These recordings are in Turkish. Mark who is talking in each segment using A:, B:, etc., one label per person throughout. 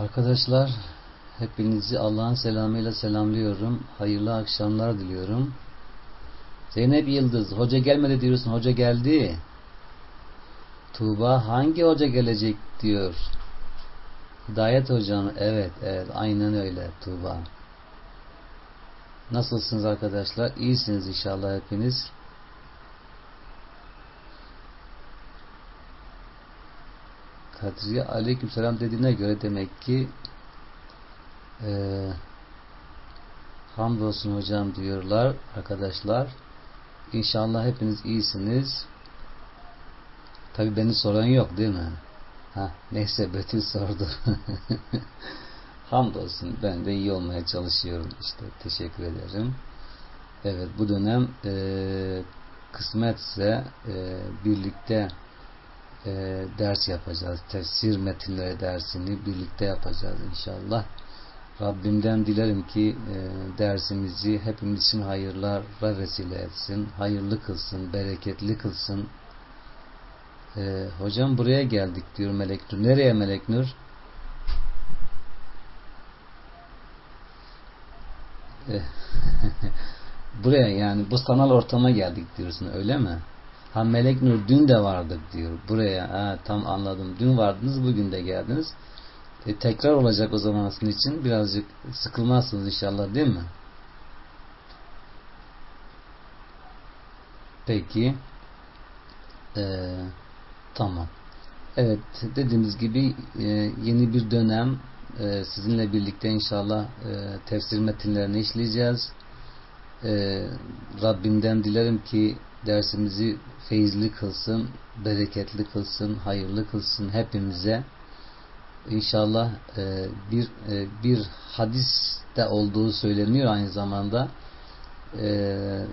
A: Arkadaşlar hepinizi Allah'ın selamıyla selamlıyorum. Hayırlı akşamlar diliyorum. Zeynep Yıldız, hoca gelmedi diyorsun, hoca geldi. Tuğba hangi hoca gelecek diyor. Hidayet hocam, evet, evet, aynen öyle Tuğba. Nasılsınız arkadaşlar? İyisiniz inşallah hepiniz. Kadriye aleykümselam dediğine göre demek ki e, hamdolsun hocam diyorlar arkadaşlar. İnşallah hepiniz iyisiniz. Tabi beni soran yok değil mi? Ha, neyse Betül sordu. Hamdolsun ben de iyi olmaya çalışıyorum işte teşekkür ederim. Evet bu dönem e, kısmetse e, birlikte e, ders yapacağız. Tefsir metinleri dersini birlikte yapacağız inşallah. Rabbimden dilerim ki e, dersimizi hepimiz için hayırlara vesile etsin, hayırlı kılsın, bereketli kılsın. E, hocam buraya geldik diyor Melek Nur. Nereye Melek Nur? E, buraya yani bu sanal ortama geldik diyorsun öyle mi? Ha Melek Nur dün de vardık diyor. Buraya ha, tam anladım. Dün vardınız bugün de geldiniz. E, tekrar olacak o zaman sizin için. Birazcık sıkılmazsınız inşallah değil mi? Peki. Ee, tamam. Evet dediğimiz gibi e, yeni bir dönem e, sizinle birlikte inşallah e, tefsir metinlerini işleyeceğiz. E, Rabbimden dilerim ki dersimizi feyizli kılsın, bereketli kılsın, hayırlı kılsın hepimize. İnşallah e, bir e, bir hadiste olduğu söyleniyor aynı zamanda. E,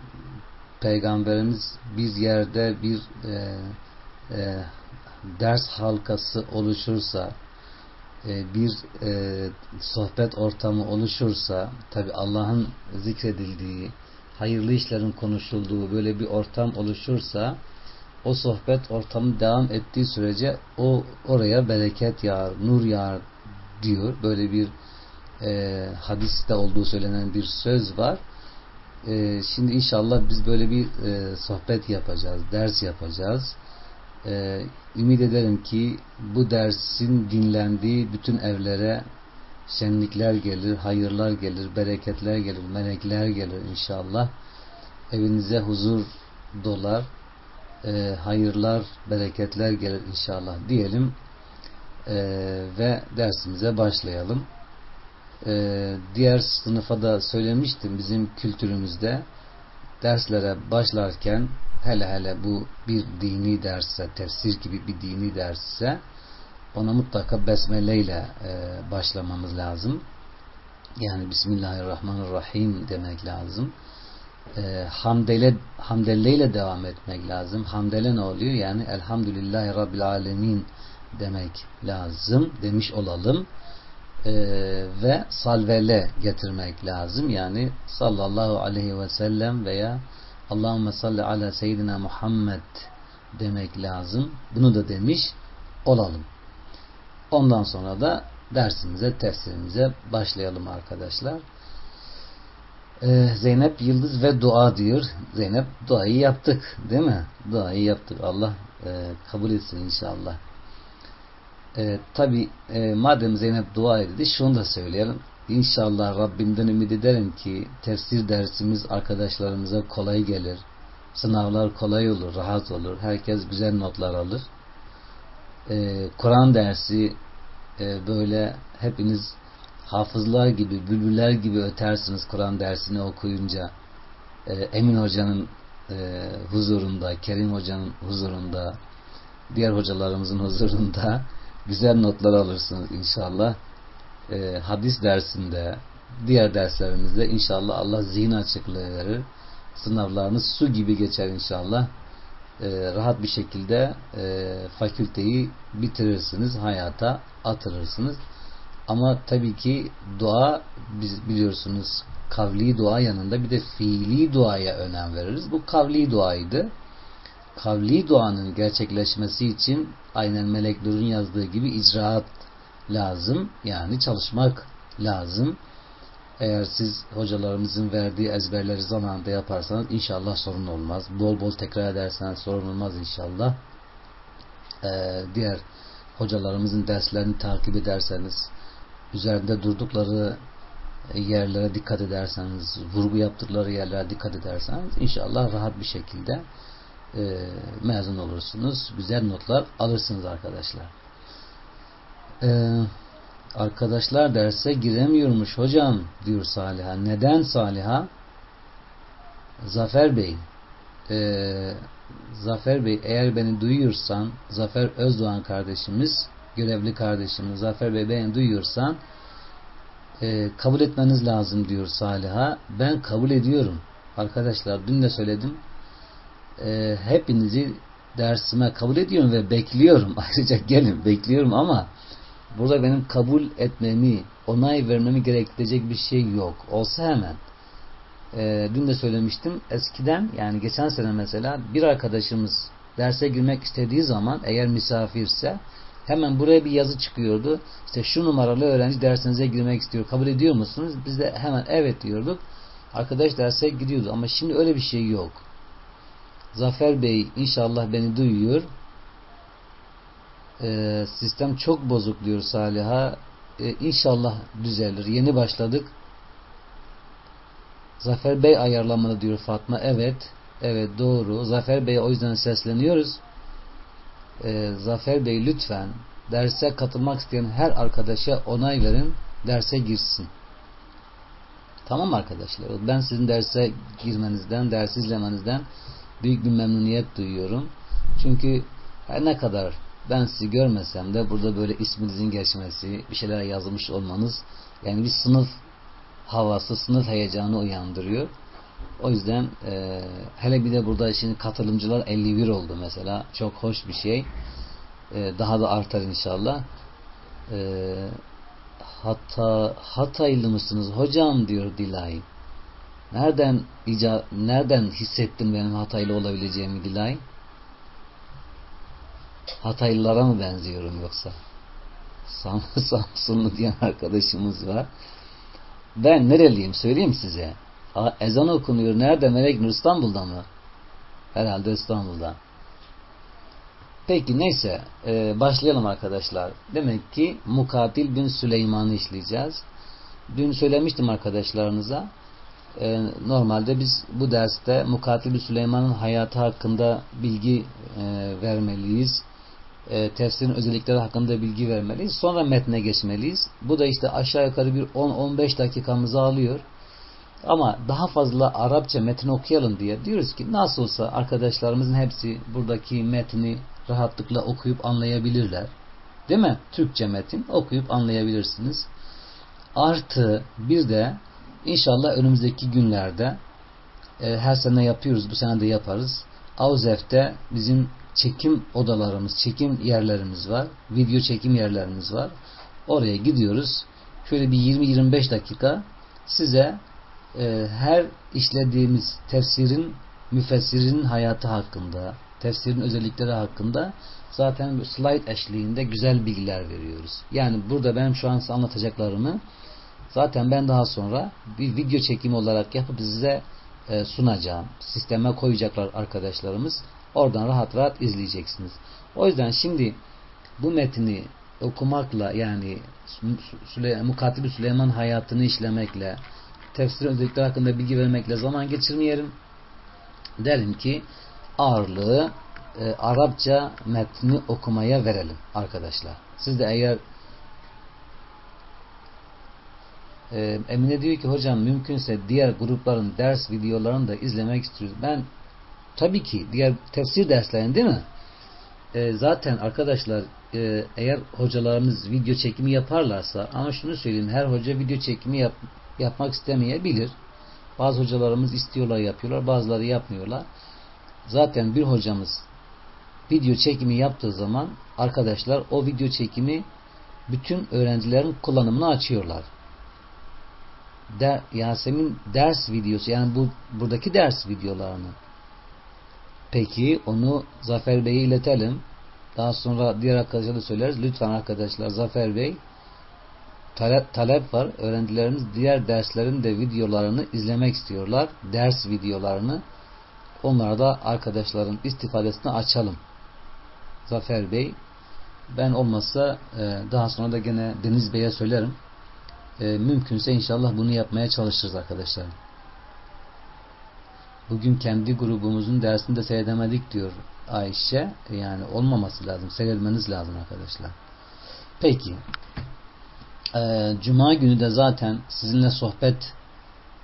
A: Peygamberimiz bir yerde bir e, e, ders halkası oluşursa e, bir e, sohbet ortamı oluşursa tabi Allah'ın zikredildiği hayırlı işlerin konuşulduğu böyle bir ortam oluşursa o sohbet ortamı devam ettiği sürece o oraya bereket yağar, nur yağar diyor. Böyle bir e, hadiste olduğu söylenen bir söz var. E, şimdi inşallah biz böyle bir e, sohbet yapacağız, ders yapacağız. E, ümit ederim ki bu dersin dinlendiği bütün evlere şenlikler gelir, hayırlar gelir, bereketler gelir, melekler gelir inşallah. Evinize huzur dolar, e, hayırlar, bereketler gelir inşallah diyelim e, ve dersimize başlayalım. E, diğer sınıfa da söylemiştim bizim kültürümüzde derslere başlarken hele hele bu bir dini dersse, tefsir gibi bir dini dersse ona mutlaka besmele ile e, başlamamız lazım. Yani Bismillahirrahmanirrahim demek lazım. E, hamdele, hamdele ile devam etmek lazım. Hamdele ne oluyor? Yani Elhamdülillahi Rabbil Alemin demek lazım demiş olalım. E, ve salvele getirmek lazım. Yani sallallahu aleyhi ve sellem veya Allahümme salli ala seyyidina Muhammed demek lazım. Bunu da demiş olalım. Ondan sonra da dersimize, tefsirimize başlayalım arkadaşlar. Ee, Zeynep Yıldız ve dua diyor. Zeynep duayı yaptık değil mi? Duayı yaptık. Allah e, kabul etsin inşallah. E, Tabi e, madem Zeynep dua edildi şunu da söyleyelim. İnşallah Rabbimden ümit ederim ki tefsir dersimiz arkadaşlarımıza kolay gelir. Sınavlar kolay olur, rahat olur. Herkes güzel notlar alır e, Kur'an dersi e, böyle hepiniz hafızlar gibi, bülbüller gibi ötersiniz Kur'an dersini okuyunca. E, Emin Hoca'nın e, huzurunda, Kerim Hoca'nın huzurunda, diğer hocalarımızın huzurunda güzel notlar alırsınız inşallah. E, hadis dersinde, diğer derslerimizde inşallah Allah zihin açıklığı verir. Sınavlarınız su gibi geçer inşallah e, rahat bir şekilde e, fakülteyi bitirirsiniz, hayata atırırsınız. Ama tabii ki dua biz biliyorsunuz kavli dua yanında bir de fiili duaya önem veririz. Bu kavli duaydı. Kavli duanın gerçekleşmesi için aynen meleklerin yazdığı gibi icraat lazım. Yani çalışmak lazım. Eğer siz hocalarımızın verdiği ezberleri zamanında yaparsanız inşallah sorun olmaz. Bol bol tekrar ederseniz sorun olmaz inşallah. Ee, diğer hocalarımızın derslerini takip ederseniz, üzerinde durdukları yerlere dikkat ederseniz, vurgu yaptıkları yerlere dikkat ederseniz inşallah rahat bir şekilde e, mezun olursunuz. Güzel notlar alırsınız arkadaşlar. Ee, arkadaşlar derse giremiyormuş hocam diyor Saliha. Neden Saliha? Zafer Bey e, Zafer Bey eğer beni duyuyorsan Zafer Özdoğan kardeşimiz görevli kardeşimiz Zafer Bey beni duyuyorsan e, kabul etmeniz lazım diyor Saliha. Ben kabul ediyorum. Arkadaşlar dün de söyledim. E, hepinizi dersime kabul ediyorum ve bekliyorum. Ayrıca gelin bekliyorum ama burada benim kabul etmemi, onay vermemi gerektirecek bir şey yok. Olsa hemen. E, dün de söylemiştim. Eskiden yani geçen sene mesela bir arkadaşımız derse girmek istediği zaman eğer misafirse hemen buraya bir yazı çıkıyordu. İşte şu numaralı öğrenci dersinize girmek istiyor. Kabul ediyor musunuz? Biz de hemen evet diyorduk. Arkadaş derse gidiyordu. Ama şimdi öyle bir şey yok. Zafer Bey inşallah beni duyuyor. Ee, sistem çok bozuk diyor Saliha. Ee, inşallah düzelir. Yeni başladık. Zafer Bey ayarlamalı diyor Fatma. Evet. Evet doğru. Zafer Bey'e o yüzden sesleniyoruz. Ee, Zafer Bey lütfen derse katılmak isteyen her arkadaşa onay verin. Derse girsin. Tamam arkadaşlar. Ben sizin derse girmenizden, ders izlemenizden büyük bir memnuniyet duyuyorum. Çünkü her ne kadar ben sizi görmesem de burada böyle isminizin geçmesi, bir şeyler yazmış olmanız yani bir sınıf havası, sınıf heyecanı uyandırıyor. O yüzden e, hele bir de burada şimdi katılımcılar 51 oldu mesela. Çok hoş bir şey. E, daha da artar inşallah. E, hatta Hataylı mısınız hocam diyor Dilay. Nereden ica, nereden hissettin benim Hataylı olabileceğimi Dilay? Hataylılara mı benziyorum yoksa? Sam Samsunlu diyen arkadaşımız var. Ben nereliyim söyleyeyim size. Ezan okunuyor. Nerede Melek Nur? İstanbul'da mı? Herhalde İstanbul'da. Peki neyse e, başlayalım arkadaşlar. Demek ki Mukatil bin Süleyman'ı işleyeceğiz. Dün söylemiştim arkadaşlarınıza. E, normalde biz bu derste Mukatil bin Süleyman'ın hayatı hakkında bilgi e, vermeliyiz. E, tefsirin özellikleri hakkında bilgi vermeliyiz. Sonra metne geçmeliyiz. Bu da işte aşağı yukarı bir 10-15 dakikamızı alıyor. Ama daha fazla Arapça metin okuyalım diye diyoruz ki nasıl olsa arkadaşlarımızın hepsi buradaki metni rahatlıkla okuyup anlayabilirler. Değil mi? Türkçe metin okuyup anlayabilirsiniz. Artı bir de inşallah önümüzdeki günlerde e, her sene yapıyoruz. Bu sene de yaparız. Avzef'te bizim çekim odalarımız, çekim yerlerimiz var. Video çekim yerlerimiz var. Oraya gidiyoruz. Şöyle bir 20-25 dakika size e, her işlediğimiz tefsirin müfessirin hayatı hakkında, tefsirin özellikleri hakkında zaten slide eşliğinde güzel bilgiler veriyoruz. Yani burada benim şu an size anlatacaklarımı zaten ben daha sonra bir video çekimi olarak yapıp size e, sunacağım. Sisteme koyacaklar arkadaşlarımız. Oradan rahat rahat izleyeceksiniz. O yüzden şimdi bu metni okumakla yani Süle Mukatibi Süleyman hayatını işlemekle tefsir özellikleri hakkında bilgi vermekle zaman geçirmeyelim. Derim ki ağırlığı e, Arapça metni okumaya verelim arkadaşlar. Siz de eğer e, Emine diyor ki hocam mümkünse diğer grupların ders videolarını da izlemek istiyoruz. Ben tabii ki diğer tefsir derslerini değil mi? E, zaten arkadaşlar e, eğer hocalarımız video çekimi yaparlarsa ama şunu söyleyeyim her hoca video çekimi yap, yapmak istemeyebilir. Bazı hocalarımız istiyorlar yapıyorlar bazıları yapmıyorlar. Zaten bir hocamız video çekimi yaptığı zaman arkadaşlar o video çekimi bütün öğrencilerin kullanımını açıyorlar. Der, Yasemin ders videosu yani bu buradaki ders videolarını peki onu Zafer Bey'e iletelim. Daha sonra diğer arkadaşlara da söyleriz. Lütfen arkadaşlar Zafer Bey talep, talep var. Öğrencilerimiz diğer derslerin de videolarını izlemek istiyorlar. Ders videolarını. Onlara da arkadaşların istifadesini açalım. Zafer Bey ben olmazsa e, daha sonra da gene Deniz Bey'e söylerim. E, mümkünse inşallah bunu yapmaya çalışırız arkadaşlar. Bugün kendi grubumuzun dersini de seyredemedik diyor Ayşe. Yani olmaması lazım. Seyretmeniz lazım arkadaşlar. Peki. Ee, Cuma günü de zaten sizinle sohbet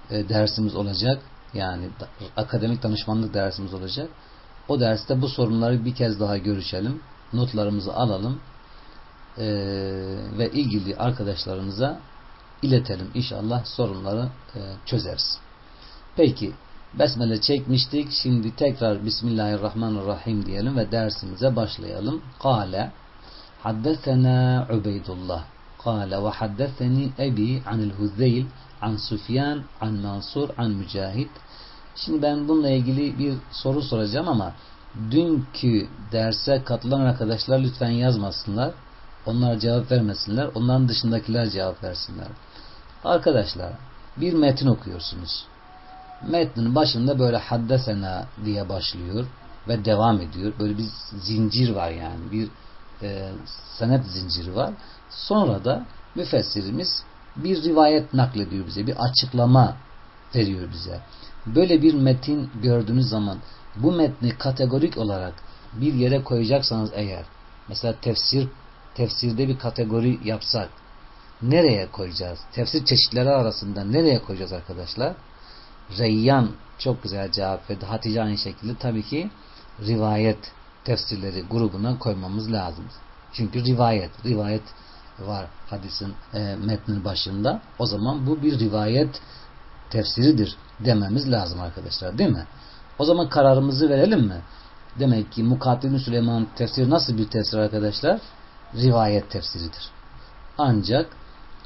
A: e, dersimiz olacak. Yani da, akademik danışmanlık dersimiz olacak. O derste bu sorunları bir kez daha görüşelim. Notlarımızı alalım. Ee, ve ilgili arkadaşlarımıza iletelim. İnşallah sorunları e, çözeriz. Peki. Besmele çekmiştik. Şimdi tekrar Bismillahirrahmanirrahim diyelim ve dersimize başlayalım. Kale Haddesena Ubeydullah Kale ve haddeseni Ebi anil Huzeyl an Sufyan an Mansur an Mücahit Şimdi ben bununla ilgili bir soru soracağım ama dünkü derse katılan arkadaşlar lütfen yazmasınlar. Onlar cevap vermesinler. Onların dışındakiler cevap versinler. Arkadaşlar bir metin okuyorsunuz metnin başında böyle haddesena diye başlıyor ve devam ediyor. Böyle bir zincir var yani. Bir e, senet zinciri var. Sonra da müfessirimiz bir rivayet naklediyor bize. Bir açıklama veriyor bize. Böyle bir metin gördüğünüz zaman bu metni kategorik olarak bir yere koyacaksanız eğer mesela tefsir tefsirde bir kategori yapsak nereye koyacağız? Tefsir çeşitleri arasında nereye koyacağız arkadaşlar? Reyyan çok güzel cevap verdi. Hatice aynı şekilde tabii ki rivayet tefsirleri grubuna koymamız lazım. Çünkü rivayet, rivayet var hadisin e, metnin başında. O zaman bu bir rivayet tefsiridir dememiz lazım arkadaşlar değil mi? O zaman kararımızı verelim mi? Demek ki Mukaddin Süleyman tefsiri nasıl bir tefsir arkadaşlar? Rivayet tefsiridir. Ancak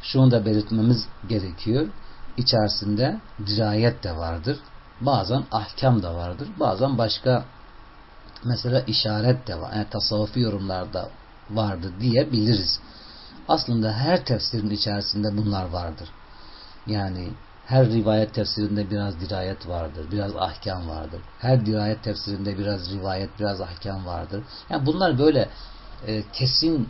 A: şunu da belirtmemiz gerekiyor içerisinde dirayet de vardır. Bazen ahkam da vardır. Bazen başka mesela işaret de var. Yani tasavvufi yorumlarda vardır diyebiliriz. Aslında her tefsirin içerisinde bunlar vardır. Yani her rivayet tefsirinde biraz dirayet vardır, biraz ahkam vardır. Her dirayet tefsirinde biraz rivayet, biraz ahkam vardır. Yani bunlar böyle e, kesin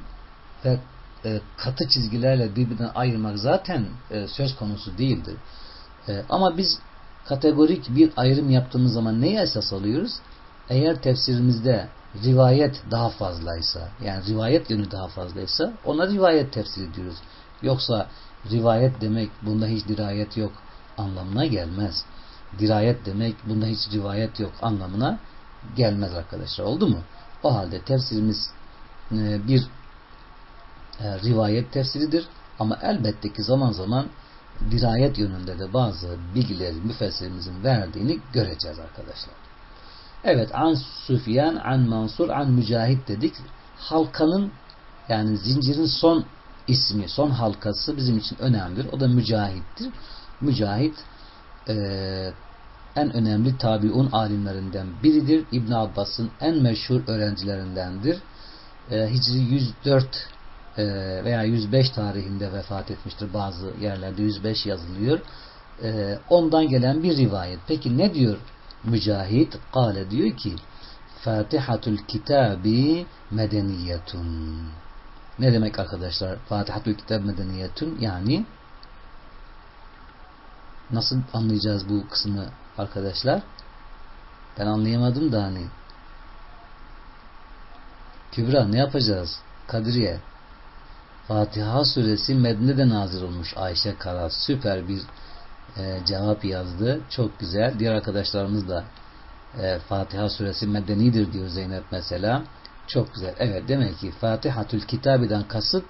A: ve e, katı çizgilerle birbirinden ayırmak zaten e, söz konusu değildir. E, ama biz kategorik bir ayrım yaptığımız zaman neyi esas alıyoruz? Eğer tefsirimizde rivayet daha fazlaysa, yani rivayet yönü daha fazlaysa ona rivayet tefsiri diyoruz. Yoksa rivayet demek bunda hiç dirayet yok anlamına gelmez. Dirayet demek bunda hiç rivayet yok anlamına gelmez arkadaşlar. Oldu mu? O halde tefsirimiz e, bir rivayet tefsiridir. Ama elbette ki zaman zaman dirayet yönünde de bazı bilgileri müfessirimizin verdiğini göreceğiz arkadaşlar. Evet, an Süfyan, an Mansur, an Mücahit dedik. Halkanın yani zincirin son ismi, son halkası bizim için önemlidir. O da Mücahit'tir. Mücahit e, en önemli tabiun alimlerinden biridir. İbn Abbas'ın en meşhur öğrencilerindendir. E, Hicri 104 e, veya 105 tarihinde vefat etmiştir. Bazı yerlerde 105 yazılıyor. E, ondan gelen bir rivayet. Peki ne diyor Mücahit? Kale diyor ki Fatihatul kitabi medeniyetun. Ne demek arkadaşlar? Fatihatul kitab medeniyetun yani nasıl anlayacağız bu kısmı arkadaşlar? Ben anlayamadım da hani Kübra ne yapacağız? Kadriye Fatiha suresi Medine'de nazil olmuş Ayşe Karas. Süper bir e, cevap yazdı. Çok güzel. Diğer arkadaşlarımız da e, Fatiha suresi medenidir diyor Zeynep mesela. Çok güzel. Evet demek ki Fatihatül Kitabi'den kasıt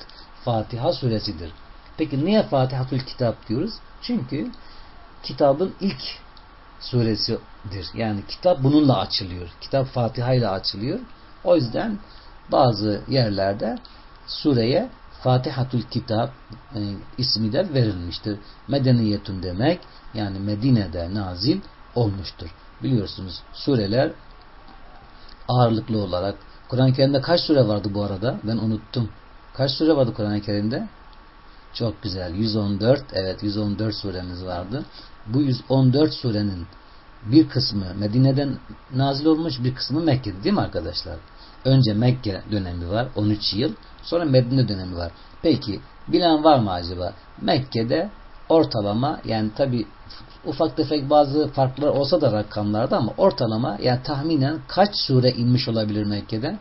A: Fatiha suresidir. Peki niye Fatihatül Kitap diyoruz? Çünkü kitabın ilk suresidir. Yani kitap bununla açılıyor. Kitap Fatiha ile açılıyor. O yüzden bazı yerlerde sureye Fatihatul Kitap e, ismi de verilmiştir. Medeniyetun demek yani Medine'de nazil olmuştur. Biliyorsunuz sureler ağırlıklı olarak Kur'an-ı Kerim'de kaç sure vardı bu arada? Ben unuttum. Kaç sure vardı Kur'an-ı Kerim'de? Çok güzel. 114 evet 114 suremiz vardı. Bu 114 surenin bir kısmı Medine'den nazil olmuş bir kısmı Mekke'de değil mi arkadaşlar? Önce Mekke dönemi var 13 yıl sonra Medine dönemi var. Peki bilen var mı acaba? Mekke'de ortalama yani tabi ufak tefek bazı farklar olsa da rakamlarda ama ortalama yani tahminen kaç sure inmiş olabilir Mekke'de?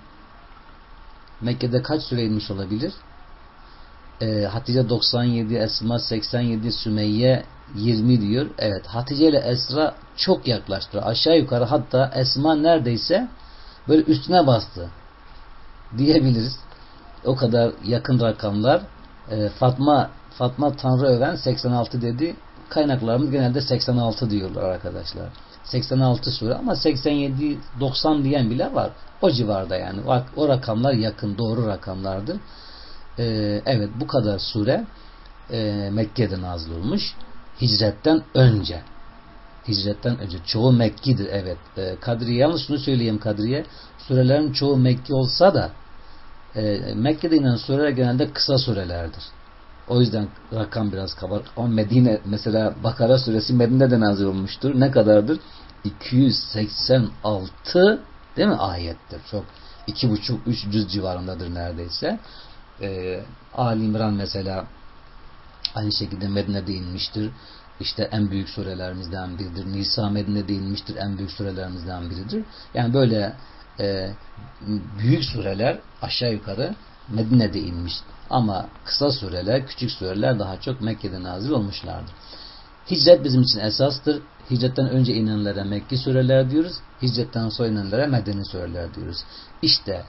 A: Mekke'de kaç sure inmiş olabilir? Ee, Hatice 97, Esma 87, Sümeyye 20 diyor. Evet Hatice ile Esra çok yaklaştı. Aşağı yukarı hatta Esma neredeyse böyle üstüne bastı diyebiliriz. O kadar yakın rakamlar. Ee, Fatma Fatma Tanrı öven 86 dedi. Kaynaklarımız genelde 86 diyorlar arkadaşlar. 86 sure ama 87 90 diyen bile var. O civarda yani. O rakamlar yakın doğru rakamlardır. Ee, evet bu kadar sure e, Mekke'de nazil olmuş. Hicretten önce. Hicretten önce. Çoğu Mekki'dir evet. E, Kadriye yalnız şunu söyleyeyim Kadriye. Surelerin çoğu Mekki olsa da e, Mekke'de inen sureler genelde kısa surelerdir. O yüzden rakam biraz kabar. Ama Medine mesela Bakara suresi Medine'de nazil olmuştur. Ne kadardır? 286 değil mi ayettir. Çok iki buçuk üç cüz civarındadır neredeyse. Ee, Ali İmran mesela aynı şekilde Medine'de inmiştir. İşte en büyük surelerimizden biridir. Nisa Medine'de inmiştir. En büyük surelerimizden biridir. Yani böyle e, büyük sureler aşağı yukarı Medine'de inmiş. Ama kısa sureler, küçük sureler daha çok Mekke'de nazil olmuşlardır. Hicret bizim için esastır. Hicretten önce inenlere Mekki sureler diyoruz. Hicretten sonra inenlere Medeni sureler diyoruz. İşte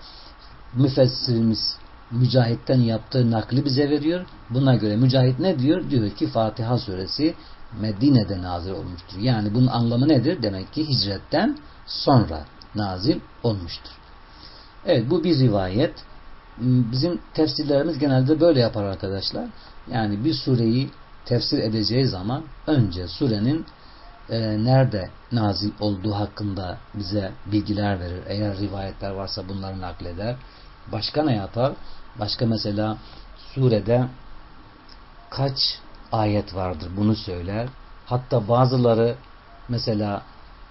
A: müfessirimiz Mücahit'ten yaptığı nakli bize veriyor. Buna göre Mücahit ne diyor? Diyor ki Fatiha suresi Medine'de nazil olmuştur. Yani bunun anlamı nedir? Demek ki hicretten sonra nazil olmuştur. Evet bu bir rivayet. Bizim tefsirlerimiz genelde böyle yapar arkadaşlar. Yani bir sureyi tefsir edeceği zaman önce surenin e, nerede nazil olduğu hakkında bize bilgiler verir. Eğer rivayetler varsa bunları nakleder. Başka ne yapar? Başka mesela surede kaç ayet vardır bunu söyler. Hatta bazıları mesela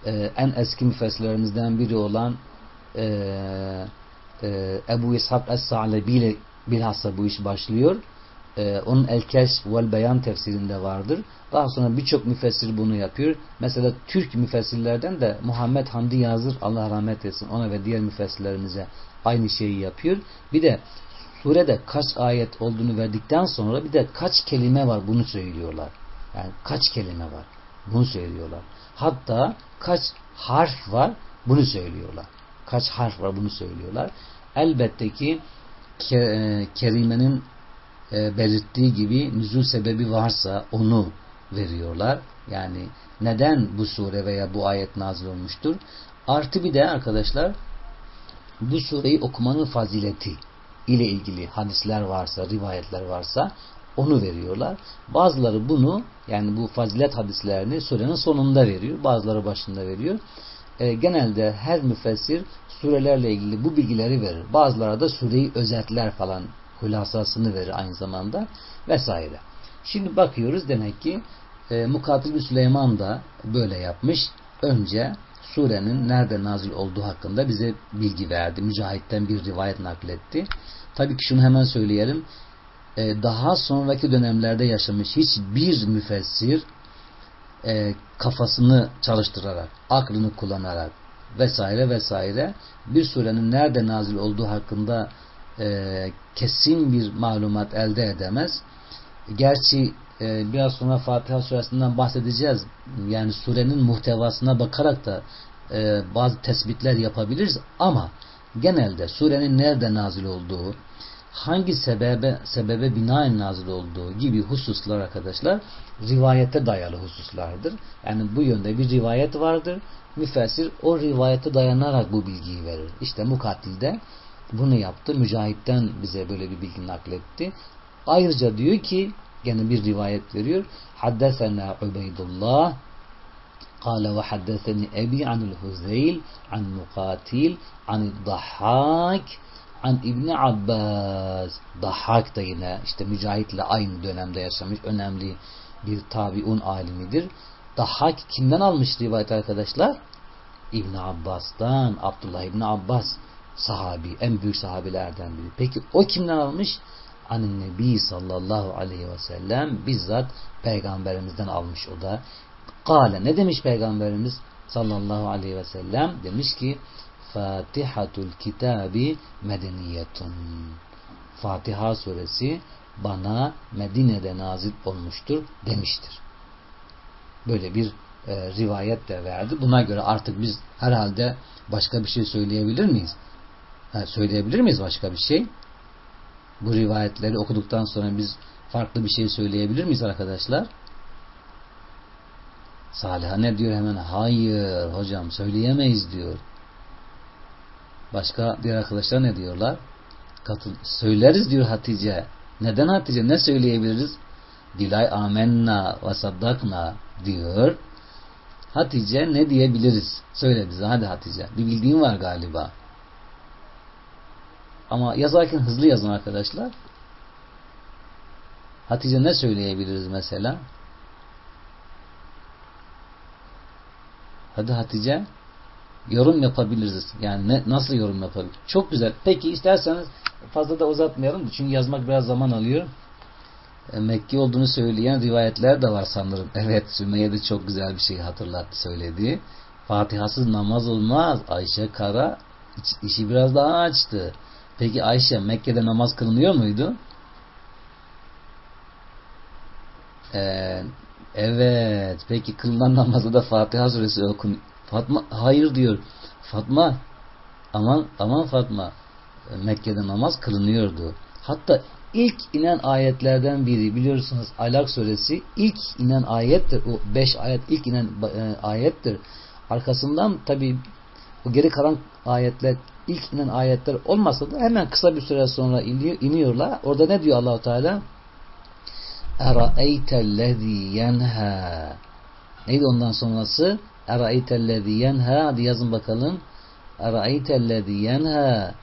A: e, en eski müfessirlerimizden biri olan e, e, Ebu İshak Es-Sa'lebi ile bilhassa bu iş başlıyor. E, onun El-Keşf vel Beyan tefsirinde vardır. Daha sonra birçok müfessir bunu yapıyor. Mesela Türk müfessirlerden de Muhammed Hamdi Yazır Allah rahmet etsin ona ve diğer müfessirlerimize aynı şeyi yapıyor. Bir de surede kaç ayet olduğunu verdikten sonra bir de kaç kelime var bunu söylüyorlar. Yani kaç kelime var bunu söylüyorlar. Hatta kaç harf var bunu söylüyorlar. Kaç harf var bunu söylüyorlar. Elbette ki e, kerimenin e, belirttiği gibi nüzul sebebi varsa onu veriyorlar. Yani neden bu sure veya bu ayet nazil olmuştur? Artı bir de arkadaşlar bu sureyi okumanın fazileti ile ilgili hadisler varsa, rivayetler varsa onu veriyorlar. Bazıları bunu yani bu fazilet hadislerini surenin sonunda veriyor. Bazıları başında veriyor. E, genelde her müfessir surelerle ilgili bu bilgileri verir. Bazıları da sureyi özetler falan hülasasını verir aynı zamanda vesaire. Şimdi bakıyoruz demek ki e, Mukatil Süleyman da böyle yapmış. Önce surenin nerede nazil olduğu hakkında bize bilgi verdi. Mücahit'ten bir rivayet nakletti. Tabii ki şunu hemen söyleyelim. Ee, daha sonraki dönemlerde yaşamış hiçbir müfessir e, kafasını çalıştırarak, aklını kullanarak vesaire vesaire bir surenin nerede nazil olduğu hakkında e, kesin bir malumat elde edemez. Gerçi e, biraz sonra Fatiha suresinden bahsedeceğiz. Yani surenin muhtevasına bakarak da bazı tespitler yapabiliriz ama genelde surenin nerede nazil olduğu, hangi sebebe sebebe binaen nazil olduğu gibi hususlar arkadaşlar rivayete dayalı hususlardır. Yani bu yönde bir rivayet vardır. Müfessir o rivayete dayanarak bu bilgiyi verir. İşte mukatilde bunu yaptı. Mücahit'ten bize böyle bir bilgi nakletti. Ayrıca diyor ki gene bir rivayet veriyor. Haddesena Ubeydullah قال وحدثني أبي عن الهزيل عن مقاتيل عن الضحاك an İbni Abbas Dahhak da yine işte Mücahit'le aynı dönemde yaşamış önemli bir tabiun alimidir. Dahhak kimden almış rivayet arkadaşlar? İbn Abbas'tan Abdullah İbn Abbas sahabi en büyük sahabilerden biri. Peki o kimden almış? Anin Nebi sallallahu aleyhi ve sellem bizzat peygamberimizden almış o da. Kale ne demiş peygamberimiz sallallahu aleyhi ve sellem? Demiş ki Fatihatul kitabi medeniyetun. Fatiha suresi bana Medine'de nazil olmuştur demiştir. Böyle bir e, rivayet de verdi. Buna göre artık biz herhalde başka bir şey söyleyebilir miyiz? Ha, söyleyebilir miyiz başka bir şey? Bu rivayetleri okuduktan sonra biz farklı bir şey söyleyebilir miyiz arkadaşlar? Salih ne diyor hemen? Hayır hocam söyleyemeyiz diyor. Başka diğer arkadaşlar ne diyorlar? Katıl söyleriz diyor Hatice. Neden Hatice? Ne söyleyebiliriz? Dilay amenna ve saddakna diyor. Hatice ne diyebiliriz? Söyle bize hadi Hatice. Bir bildiğin var galiba. Ama yazarken hızlı yazın arkadaşlar. Hatice ne söyleyebiliriz mesela? Hadi Hatice yorum yapabiliriz. Yani ne, nasıl yorum yapabiliriz? Çok güzel. Peki isterseniz fazla da uzatmayalım. Çünkü yazmak biraz zaman alıyor. E, Mekke olduğunu söyleyen rivayetler de var sanırım. Evet Sümeyye de çok güzel bir şey hatırlattı söyledi. Fatihasız namaz olmaz. Ayşe Kara işi biraz daha açtı. Peki Ayşe Mekke'de namaz kılınıyor muydu? Ee, evet. Peki kılınan namazda da Fatiha suresi okun. Fatma hayır diyor. Fatma aman aman Fatma Mekke'de namaz kılınıyordu. Hatta ilk inen ayetlerden biri biliyorsunuz Alak suresi ilk inen ayettir. O beş ayet ilk inen e, ayettir. Arkasından tabi o geri kalan ayetler ilk inen ayetler olmasa da hemen kısa bir süre sonra iniyor, iniyorlar. Orada ne diyor Allahu Teala? Eraeytellezî yenha Neydi ondan sonrası? Eraeytellezî yenha Hadi yazın bakalım. Eraeytellezî yenha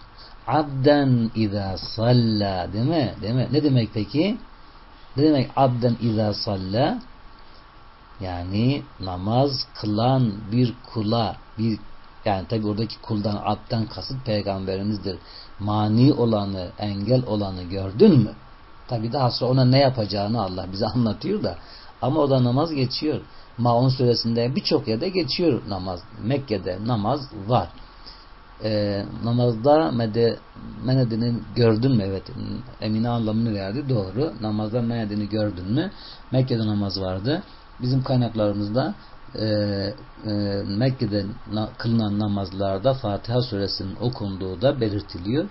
A: abden izâ salla değil mi? değil mi? Ne demek peki? Ne demek abden izâ salla? Yani namaz kılan bir kula bir yani tabi oradaki kuldan abden kasıt peygamberimizdir. Mani olanı, engel olanı gördün mü? Tabi daha sonra ona ne yapacağını Allah bize anlatıyor da ama o da namaz geçiyor. Maun suresinde birçok yerde geçiyor namaz. Mekke'de namaz var e, namazda mede, men gördün mü? Evet. Emine anlamını verdi. Doğru. Namazda men gördün mü? Mekke'de namaz vardı. Bizim kaynaklarımızda e, e, Mekke'de na, kılınan namazlarda Fatiha suresinin okunduğu da belirtiliyor.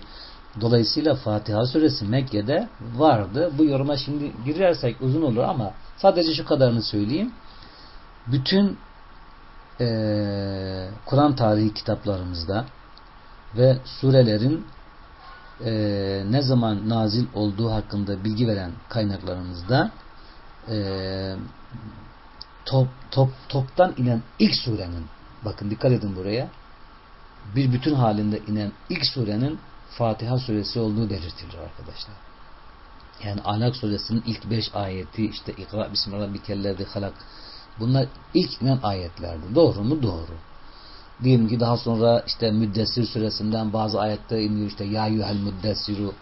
A: Dolayısıyla Fatiha suresi Mekke'de vardı. Bu yoruma şimdi girersek uzun olur ama sadece şu kadarını söyleyeyim. Bütün e, Kur'an tarihi kitaplarımızda ve surelerin e, ne zaman nazil olduğu hakkında bilgi veren kaynaklarımızda e, top, top, toptan inen ilk surenin bakın dikkat edin buraya bir bütün halinde inen ilk surenin Fatiha suresi olduğu belirtilir arkadaşlar. Yani Alak suresinin ilk beş ayeti işte İkra Bismillahirrahmanirrahim halak bunlar ilk inen ayetlerdi. Doğru mu? Doğru diyelim ki daha sonra işte Müddessir suresinden bazı ayetler iniyor işte Ya yuhel müddessiru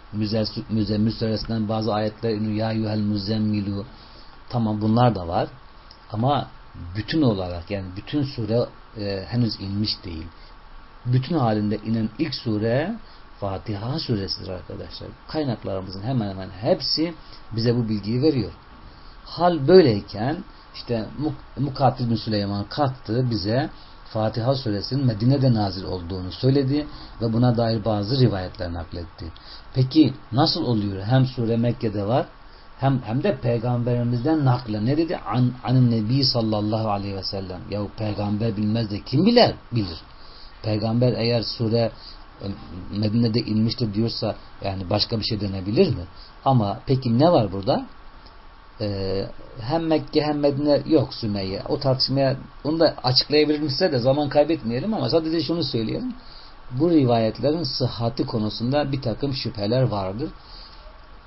A: Müzemmil suresinden bazı ayetler iniyor Ya yuhel müzemmilu tamam bunlar da var ama bütün olarak yani bütün sure e, henüz inmiş değil. Bütün halinde inen ilk sure Fatiha suresidir arkadaşlar. Kaynaklarımızın hemen hemen hepsi bize bu bilgiyi veriyor. Hal böyleyken işte Mukatil bin Süleyman kalktı bize Fatiha suresinin Medine'de nazil olduğunu söyledi ve buna dair bazı rivayetler nakletti. Peki nasıl oluyor? Hem sure Mekke'de var hem hem de peygamberimizden nakle ne dedi? An, anin nebi sallallahu aleyhi ve sellem. Ya peygamber bilmez de kim bilir? Bilir. Peygamber eğer sure e, Medine'de inmiştir diyorsa yani başka bir şey denebilir mi? Ama peki ne var burada? Ee, hem Mekke hem Medine yok Sümeyye. O tartışmaya onu da açıklayabilir misin de zaman kaybetmeyelim ama sadece şunu söyleyelim. bu rivayetlerin sıhhati konusunda bir takım şüpheler vardır.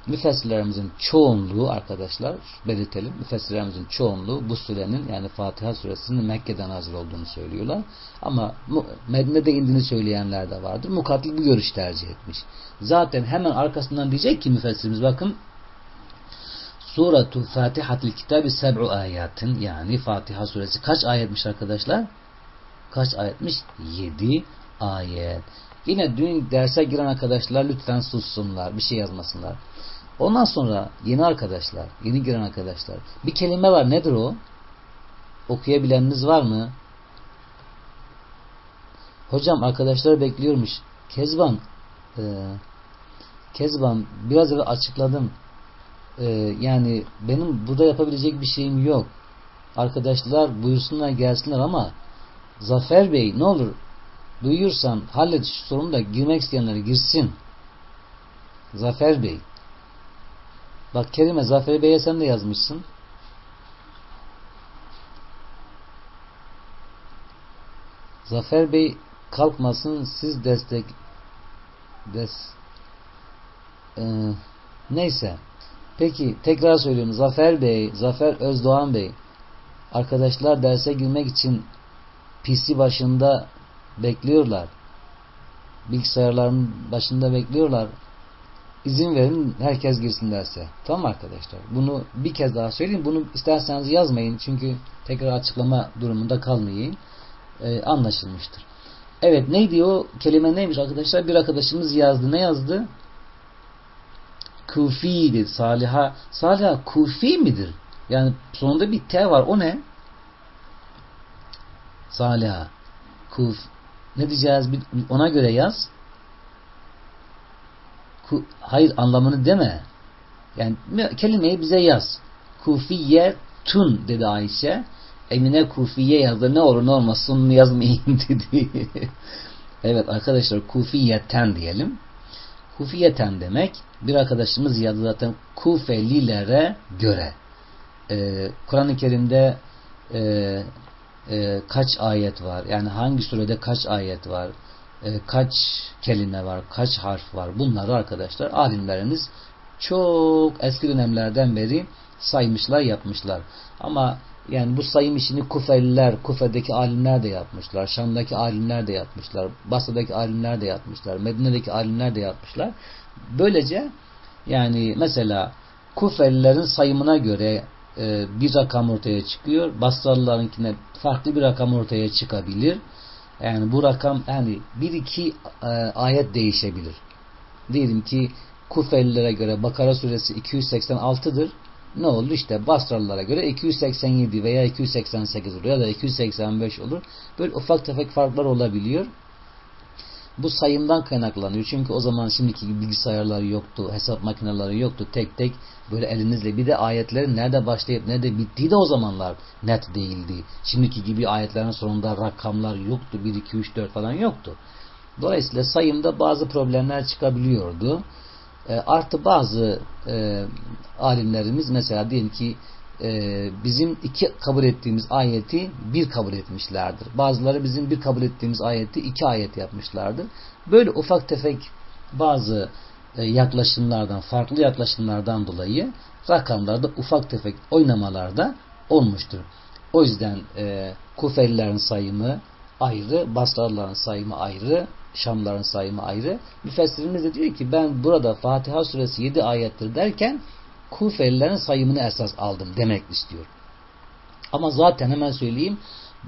A: Müfessirlerimizin çoğunluğu arkadaşlar belirtelim. Müfessirlerimizin çoğunluğu bu surenin yani Fatiha suresinin Mekke'den hazır olduğunu söylüyorlar. Ama Medine'de indiğini söyleyenler de vardır. Mukatil bu görüş tercih etmiş. Zaten hemen arkasından diyecek ki müfessirimiz bakın Suratu Fatihatil Kitabı seb'u ayatın yani Fatiha suresi kaç ayetmiş arkadaşlar? Kaç ayetmiş? 7 ayet. Yine dün derse giren arkadaşlar lütfen sussunlar. Bir şey yazmasınlar. Ondan sonra yeni arkadaşlar, yeni giren arkadaşlar. Bir kelime var. Nedir o? Okuyabileniniz var mı? Hocam arkadaşlar bekliyormuş. Kezban e, Kezban biraz evvel açıkladım. E, yani benim burada yapabilecek bir şeyim yok. Arkadaşlar buyursunlar gelsinler ama Zafer Bey ne olur duyuyorsan hallet şu sorunu da girmek isteyenler girsin. Zafer Bey. Bak Kerime Zafer Bey'e sen de yazmışsın. Zafer Bey kalkmasın siz destek des ee, neyse peki tekrar söylüyorum Zafer Bey Zafer Özdoğan Bey arkadaşlar derse girmek için PC başında bekliyorlar. Bilgisayarların başında bekliyorlar. İzin verin herkes girsin derse. Tamam arkadaşlar. Bunu bir kez daha söyleyeyim. Bunu isterseniz yazmayın. Çünkü tekrar açıklama durumunda kalmayayım. Ee, anlaşılmıştır. Evet neydi o? Kelime neymiş arkadaşlar? Bir arkadaşımız yazdı. Ne yazdı? Kufi'ydi. Saliha. Saliha Kufi midir? Yani sonunda bir T var. O ne? Saliha. Kuf. Ne diyeceğiz? Ona göre yaz. Ku, hayır anlamını deme. Yani kelimeyi bize yaz. Kufiye tun dedi Ayşe. Emine Kufiye yazdı. Ne olur ne olmaz sonunu yazmayayım dedi. evet arkadaşlar Kufiyeten diyelim. Kufiyeten demek bir arkadaşımız yazdı zaten Kufelilere göre. Ee, Kur'an-ı Kerim'de e, e, kaç ayet var? Yani hangi surede kaç ayet var? E, kaç kelime var? Kaç harf var? Bunları arkadaşlar alimlerimiz çok eski dönemlerden beri saymışlar, yapmışlar. Ama yani bu sayım işini Kufeliler, Kufe'deki alimler de yapmışlar. Şam'daki alimler de yapmışlar. Basra'daki alimler de yapmışlar. Medine'deki alimler de yapmışlar. Böylece yani mesela Kufelilerin sayımına göre e, bir rakam ortaya çıkıyor. Basralılarınkine farklı bir rakam ortaya çıkabilir. Yani bu rakam yani bir iki e, ayet değişebilir. Diyelim ki Kufelilere göre Bakara suresi 286'dır. Ne oldu? İşte Basralılara göre 287 veya 288 olur ya da 285 olur. Böyle ufak tefek farklar olabiliyor. Bu sayımdan kaynaklanıyor. Çünkü o zaman şimdiki gibi bilgisayarlar yoktu, hesap makineleri yoktu. Tek tek böyle elinizle bir de ayetlerin nerede başlayıp nerede bittiği de o zamanlar net değildi. Şimdiki gibi ayetlerin sonunda rakamlar yoktu. 1, 2, 3, 4 falan yoktu. Dolayısıyla sayımda bazı problemler çıkabiliyordu. E, artı bazı e, alimlerimiz mesela diyelim ki e, bizim iki kabul ettiğimiz ayeti bir kabul etmişlerdir. Bazıları bizim bir kabul ettiğimiz ayeti iki ayet yapmışlardır. Böyle ufak tefek bazı e, yaklaşımlardan, farklı yaklaşımlardan dolayı rakamlarda ufak tefek oynamalarda olmuştur. O yüzden e, Kufelilerin sayımı ayrı, Basralıların sayımı ayrı, Şamların sayımı ayrı. Müfessirimiz de diyor ki ben burada Fatiha suresi 7 ayettir derken Kufelilerin sayımını esas aldım demek istiyor. Ama zaten hemen söyleyeyim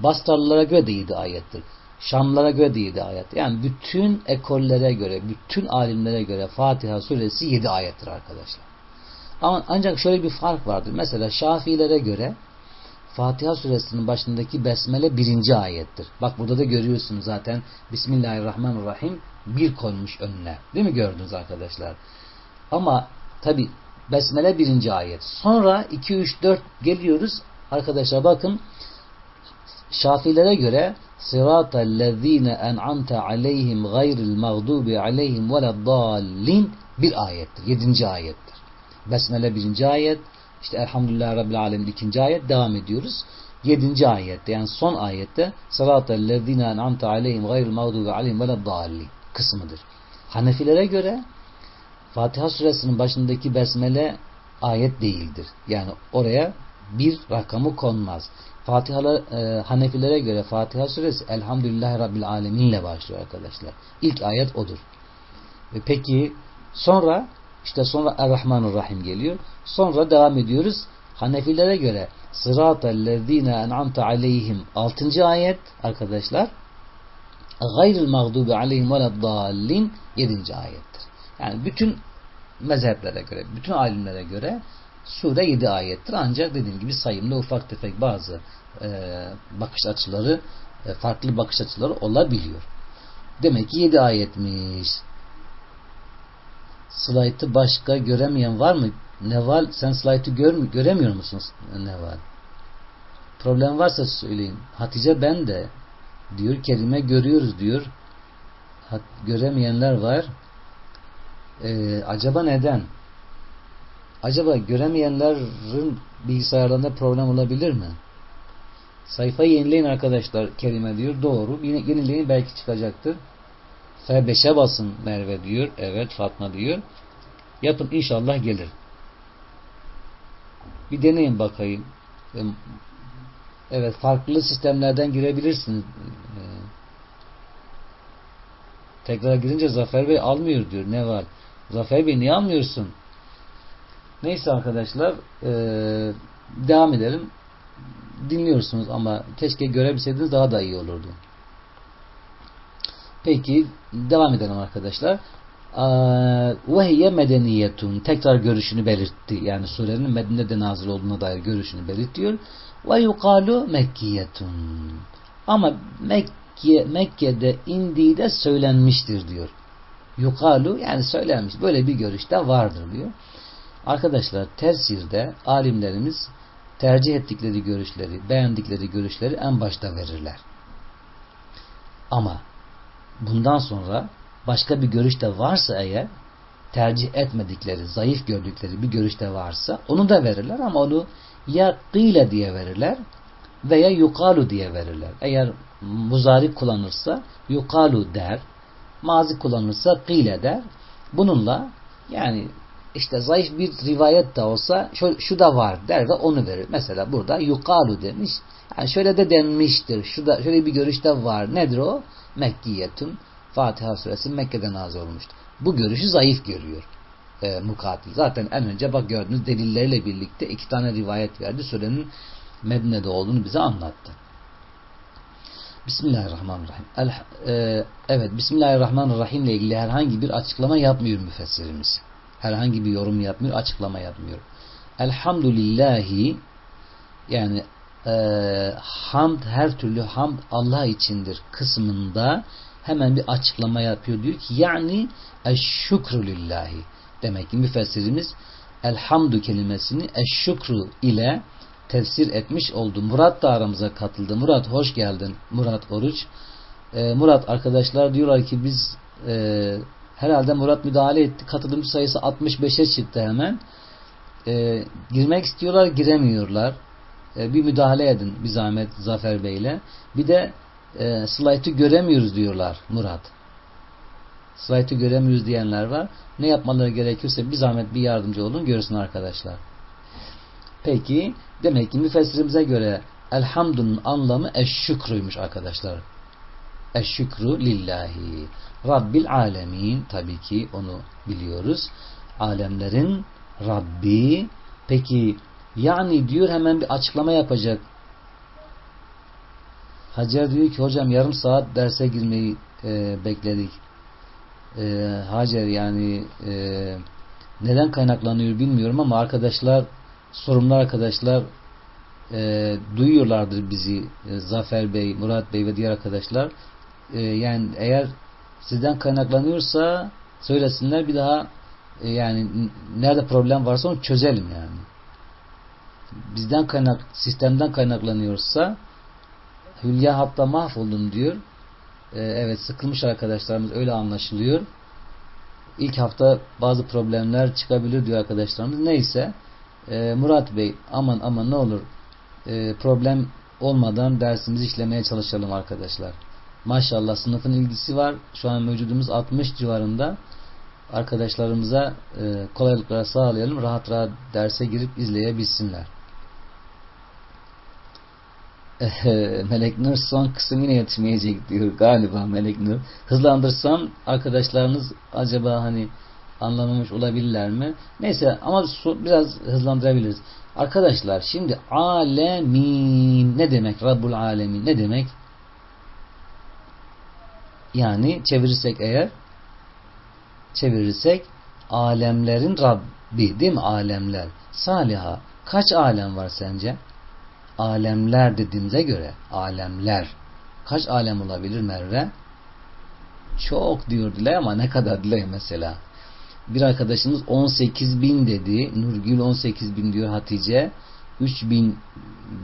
A: Bastarlılara göre de 7 ayettir. Şamlara göre de 7 ayet. Yani bütün ekollere göre, bütün alimlere göre Fatiha suresi 7 ayettir arkadaşlar. Ama ancak şöyle bir fark vardır. Mesela Şafilere göre Fatiha suresinin başındaki besmele birinci ayettir. Bak burada da görüyorsunuz zaten Bismillahirrahmanirrahim bir koymuş önüne. Değil mi gördünüz arkadaşlar? Ama tabi besmele birinci ayet. Sonra 2, 3, 4 geliyoruz. Arkadaşlar bakın Şafilere göre sıratallezine en'amte aleyhim gayril mağdubi aleyhim veleddallin bir ayettir. Yedinci ayettir. Besmele birinci ayet, işte Elhamdülillah Rabbil Alemin ikinci ayet devam ediyoruz. 7. ayette yani son ayette Sıratel lezine en'amte aleyhim gayril mağdubi aleyhim veleddallin kısmıdır. Hanefilere göre Fatiha suresinin başındaki besmele ayet değildir. Yani oraya bir rakamı konmaz. Fatiha e, Hanefilere göre Fatiha suresi Elhamdülillahi Rabbil Alemin ile başlıyor arkadaşlar. İlk ayet odur. E peki sonra işte sonra Er-Rahmanur-Rahim geliyor. Sonra devam ediyoruz. Hanefilere göre Sıratellezine en'amte aleyhim 6. ayet arkadaşlar. Gayril mağdubi aleyhim veleddallin 7. ayettir. Yani bütün mezheplere göre, bütün alimlere göre sure 7 ayettir. Ancak dediğim gibi sayımda ufak tefek bazı e, bakış açıları, e, farklı bakış açıları olabiliyor. Demek ki 7 ayetmiş. Slaytı başka göremeyen var mı? Neval sen slaytı gör, göremiyor musun Neval? Problem varsa söyleyin. Hatice ben de diyor kelime görüyoruz diyor. Hat, göremeyenler var. Ee, acaba neden? Acaba göremeyenlerin bilgisayarlarında problem olabilir mi? Sayfayı yenileyin arkadaşlar kelime diyor. Doğru. Yine yenileyin belki çıkacaktır. F5'e basın Merve diyor. Evet Fatma diyor. Yapın inşallah gelir. Bir deneyin bakayım. Evet farklı sistemlerden girebilirsiniz. Ee, tekrar girince Zafer Bey almıyor diyor. Ne var? Zafer Bey niye almıyorsun? Neyse arkadaşlar ee, devam edelim. Dinliyorsunuz ama keşke görebilseydiniz daha da iyi olurdu. Peki devam edelim arkadaşlar. Vehiye medeniyetun tekrar görüşünü belirtti. Yani surenin Medine'de nazil olduğuna dair görüşünü belirtiyor. Ve yukalu Mekkiyetun. Ama Mekke, Mekke'de indiği de söylenmiştir diyor. Yukalu yani söylenmiş. Böyle bir görüş de vardır diyor. Arkadaşlar tefsirde alimlerimiz tercih ettikleri görüşleri, beğendikleri görüşleri en başta verirler. Ama bundan sonra başka bir görüş de varsa eğer tercih etmedikleri, zayıf gördükleri bir görüş de varsa onu da verirler ama onu ya kıyle diye verirler veya yukalu diye verirler. Eğer muzarip kullanırsa yukalu der, mazi kullanırsa kıyle der. Bununla yani işte zayıf bir rivayet de olsa şu, şu da var der ve onu verir. Mesela burada yukalu demiş. Yani şöyle de denmiştir. Şu da şöyle bir görüşte var. Nedir o? Mekkiyetun. Fatiha suresi Mekke'de nazil olmuştur. Bu görüşü zayıf görüyor e, mukatil. Zaten en önce bak gördüğünüz delilleriyle birlikte iki tane rivayet verdi. Surenin Medine'de olduğunu bize anlattı. Bismillahirrahmanirrahim. El, e, evet Bismillahirrahmanirrahim ile ilgili herhangi bir açıklama yapmıyor müfessirimiz. Herhangi bir yorum yapmıyor, açıklama yapmıyor. Elhamdülillahi yani e, hamd her türlü hamd Allah içindir kısmında hemen bir açıklama yapıyor. Diyor ki yani eşşükrü lillahi. Demek ki müfessirimiz elhamdü kelimesini eşşükru ile tefsir etmiş oldu. Murat da aramıza katıldı. Murat hoş geldin. Murat Oruç. Ee, Murat arkadaşlar diyorlar ki biz e, herhalde Murat müdahale etti. Katılımcı sayısı 65'e çıktı hemen. Ee, girmek istiyorlar giremiyorlar. Ee, bir müdahale edin bir zahmet Zafer Bey ile. Bir de e, slaytı göremiyoruz diyorlar Murat. Slaytı göremiyoruz diyenler var. Ne yapmaları gerekirse bir zahmet bir yardımcı olun görsün arkadaşlar. Peki demek ki müfessirimize göre elhamdunun anlamı eşşükrüymüş arkadaşlar. Eşşükrü lillahi. Rabbil alemin tabii ki onu biliyoruz. Alemlerin Rabbi. Peki yani diyor hemen bir açıklama yapacak. Hacer diyor ki hocam yarım saat derse girmeyi e, bekledik. E, Hacer yani e, neden kaynaklanıyor bilmiyorum ama arkadaşlar sorumlu arkadaşlar e, duyuyorlardır bizi e, Zafer Bey, Murat Bey ve diğer arkadaşlar. E, yani eğer sizden kaynaklanıyorsa söylesinler bir daha e, yani nerede problem varsa onu çözelim yani. Bizden kaynak, sistemden kaynaklanıyorsa Hülya hatta mahvoldum diyor. Ee, evet sıkılmış arkadaşlarımız öyle anlaşılıyor. İlk hafta bazı problemler çıkabilir diyor arkadaşlarımız. Neyse e, Murat Bey aman aman ne olur e, problem olmadan dersimizi işlemeye çalışalım arkadaşlar. Maşallah sınıfın ilgisi var. Şu an mevcudumuz 60 civarında. Arkadaşlarımıza e, kolaylıklar sağlayalım. Rahat rahat derse girip izleyebilsinler. Melek Nur son kısım yine yetişmeyecek diyor galiba Melek Nur. Hızlandırsam arkadaşlarınız acaba hani anlamamış olabilirler mi? Neyse ama biraz hızlandırabiliriz. Arkadaşlar şimdi alemin ne demek? Rabbul alemin ne demek? Yani çevirirsek eğer çevirirsek alemlerin Rabbi değil mi? Alemler. Saliha. Kaç alem var sence? Alemler dediğimize göre alemler. Kaç alem olabilir Merve? Çok diyor dile ama ne kadar dile mesela? Bir arkadaşımız 18 bin dedi. Nurgül 18 bin diyor Hatice. 3 bin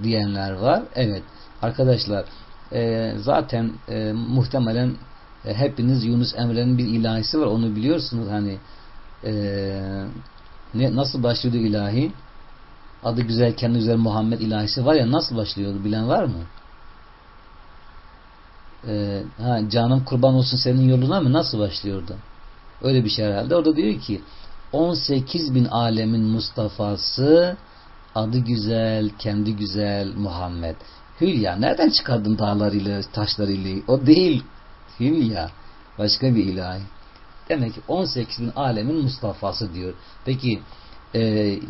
A: diyenler var. Evet. Arkadaşlar e, zaten e, muhtemelen e, hepiniz Yunus Emre'nin bir ilahisi var. Onu biliyorsunuz. Hani e, ne, nasıl başlıyordu ilahi? Adı güzel, kendi güzel Muhammed ilahisi var ya nasıl başlıyordu bilen var mı? Ee, ha, canım kurban olsun senin yoluna mı? Nasıl başlıyordu? Öyle bir şey herhalde. Orada diyor ki 18 bin alemin Mustafa'sı adı güzel, kendi güzel Muhammed. Hülya nereden çıkardın dağlarıyla, taşlarıyla? O değil. Hülya. Başka bir ilahi. Demek ki 18 bin alemin Mustafa'sı diyor. Peki e,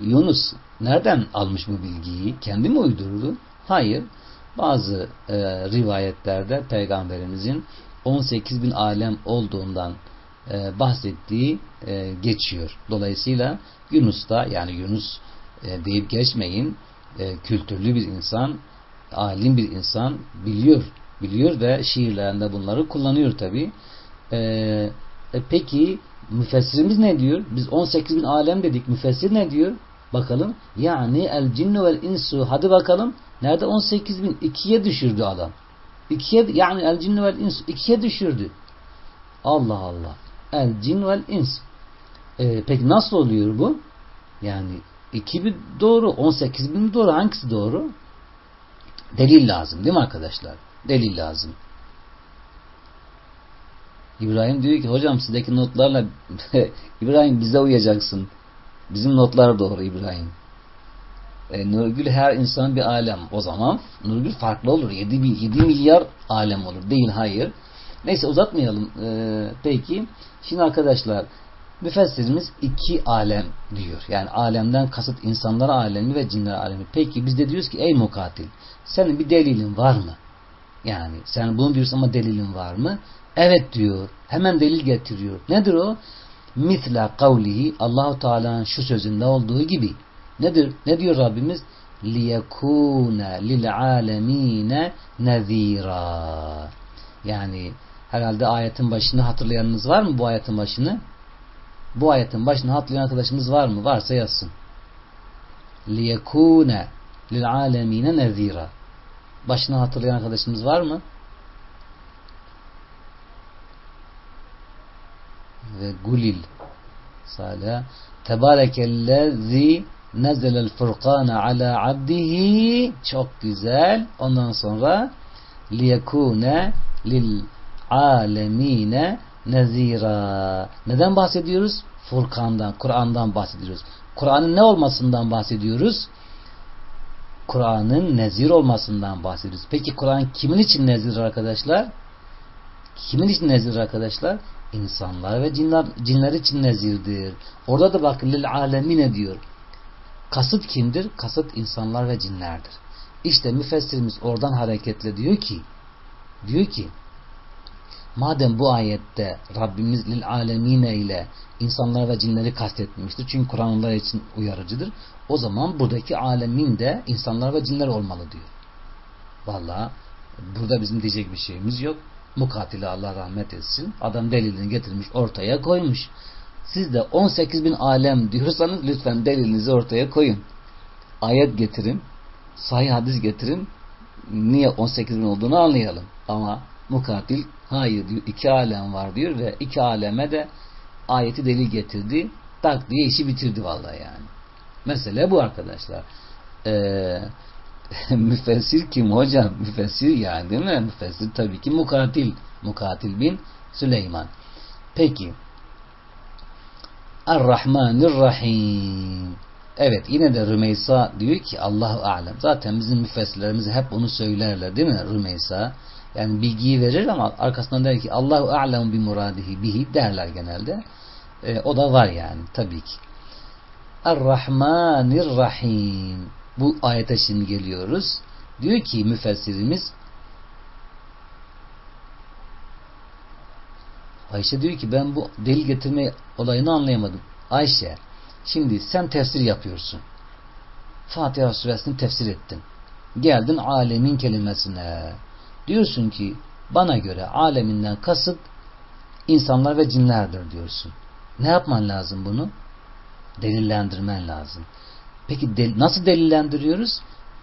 A: Yunus nereden almış bu bilgiyi? Kendi mi uydurdu? Hayır. Bazı e, rivayetlerde Peygamberimizin 18 bin alem olduğundan e, bahsettiği e, geçiyor. Dolayısıyla Yunus da yani Yunus e, deyip geçmeyin e, kültürlü bir insan, alim bir insan biliyor. Biliyor ve şiirlerinde bunları kullanıyor tabi. E, e, peki müfessirimiz ne diyor? Biz 18 bin alem dedik. Müfessir ne diyor? Bakalım. Yani el cinnu vel insu. Hadi bakalım. Nerede 18 bin? İkiye düşürdü adam. İkiye, yani el cinnu vel insu. İkiye düşürdü. Allah Allah. El cin vel ins. Ee, peki nasıl oluyor bu? Yani 2 bin doğru, 18 bin doğru. Hangisi doğru? Delil lazım değil mi arkadaşlar? Delil lazım. İbrahim diyor ki hocam sizdeki notlarla İbrahim bize uyacaksın. Bizim notlar doğru İbrahim. E, Nurgül her insan bir alem. O zaman Nurgül farklı olur. 7, 7 milyar alem olur. Değil hayır. Neyse uzatmayalım. E, peki. Şimdi arkadaşlar müfessirimiz iki alem diyor. Yani alemden kasıt insanlar alemi ve cinler alemi. Peki biz de diyoruz ki ey mukatil senin bir delilin var mı? Yani sen bunu diyorsun ama delilin var mı? Evet diyor. Hemen delil getiriyor. Nedir o? Mitla kavlihi Allahu Teala'nın şu sözünde olduğu gibi. Nedir? Ne diyor Rabbimiz? liyekune lil alemine nezira. Yani herhalde ayetin başını hatırlayanınız var mı bu ayetin başını? Bu ayetin başını hatırlayan arkadaşımız var mı? Varsa yazsın. liyekune lil alemine nezira. Başını hatırlayan arkadaşımız var mı? Ve gulil Sala Tebarekellezi nezelel furkana ala abdihi çok güzel ondan sonra liyekune lil alemine nezira neden bahsediyoruz? Furkan'dan, Kur'an'dan bahsediyoruz. Kur'an'ın ne olmasından bahsediyoruz? Kur'an'ın nezir olmasından bahsediyoruz. Peki Kur'an kimin için nezir arkadaşlar? Kimin için nezir arkadaşlar? İnsanlar ve cinler, cinler için nezirdir. Orada da bakın lil alemine diyor. Kasıt kimdir? Kasıt insanlar ve cinlerdir. İşte müfessirimiz oradan hareketle diyor ki diyor ki madem bu ayette Rabbimiz lil alemine ile insanlar ve cinleri kastetmiştir. Çünkü Kur'an onlar için uyarıcıdır. O zaman buradaki alemin de insanlar ve cinler olmalı diyor. Valla burada bizim diyecek bir şeyimiz yok. Mukatili Allah rahmet etsin. Adam delilini getirmiş ortaya koymuş. Siz de 18 bin alem diyorsanız lütfen delilinizi ortaya koyun. Ayet getirin. Sahih hadis getirin. Niye 18 bin olduğunu anlayalım. Ama mukatil hayır diyor. iki alem var diyor ve iki aleme de ayeti delil getirdi. Tak diye işi bitirdi vallahi yani. Mesele bu arkadaşlar. Ee, müfessir kim hocam? Müfessir yani değil mi? Müfessir tabii ki mukatil. Mukatil bin Süleyman. Peki. Ar-Rahmanir-Rahim. Evet yine de Rümeysa diyor ki Allahu alem. Zaten bizim müfessirlerimiz hep onu söylerler değil mi Rümeysa? Yani bilgiyi verir ama arkasından der ki Allahu alem bi muradihi bihi derler genelde. E, o da var yani tabii ki. Er-Rahmanir-Rahim. Bu ayete şimdi geliyoruz. Diyor ki müfessirimiz Ayşe diyor ki ben bu delil getirme olayını anlayamadım. Ayşe şimdi sen tefsir yapıyorsun. Fatiha suresini tefsir ettin. Geldin alemin kelimesine. Diyorsun ki bana göre aleminden kasıt insanlar ve cinlerdir diyorsun. Ne yapman lazım bunu? Delillendirmen lazım. Peki del nasıl delillendiriyoruz?